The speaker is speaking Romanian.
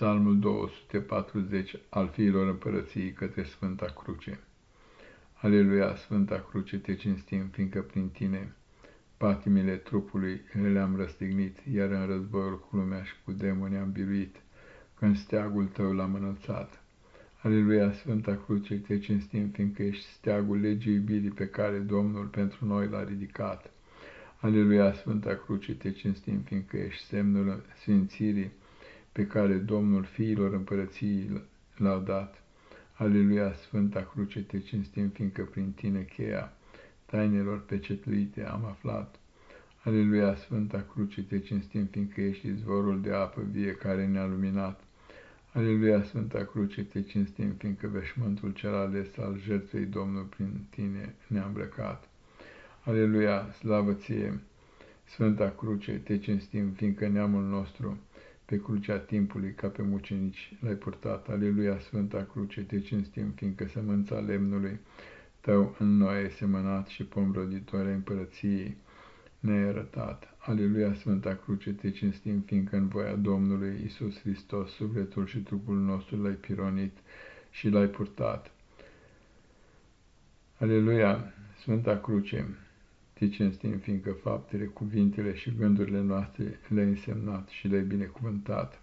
Psalmul 240 al fiilor împărăției către Sfânta Cruce. Aleluia, Sfânta Cruce, te cinstim, fiindcă prin tine patimile trupului le-am răstignit, iar în războiul cu lumea și cu demoni am biruit, când steagul tău l-am înălțat. Aleluia, Sfânta Cruce, te cinstim, fiindcă ești steagul legii iubirii pe care Domnul pentru noi l-a ridicat. Aleluia, Sfânta Cruce, te cinstim, fiindcă ești semnul sfințirii, pe care Domnul fiilor împărăției l-a dat. Aleluia, Sfânta Cruce, te cinstim, fiindcă prin tine cheia tainelor pecetuite am aflat. Aleluia, Sfânta Cruce, te cinstim, fiindcă ești izvorul de apă vie care ne-a luminat. Aleluia, Sfânta Cruce, te cinstim, fiindcă veșmântul cel ales al jertfei Domnul prin tine ne-a îmbrăcat. Aleluia, slavă ție, Sfânta Cruce, te cinstim, fiindcă neamul nostru pe crucea timpului ca pe mucenici l-ai purtat. Aleluia, Sfânta Cruce, te cinstim, fiindcă sămânța lemnului tău în noi ai semănat și pom roditoare împărăției ne-ai arătat. Aleluia, Sfânta Cruce, te cinstim, fiindcă în voia Domnului Isus Hristos, sufletul și trupul nostru l-ai pironit și l-ai purtat. Aleluia, Sfânta Cruce, te cinstim, fiindcă faptele, cuvintele și gândurile noastre le-ai însemnat și le-ai binecuvântat.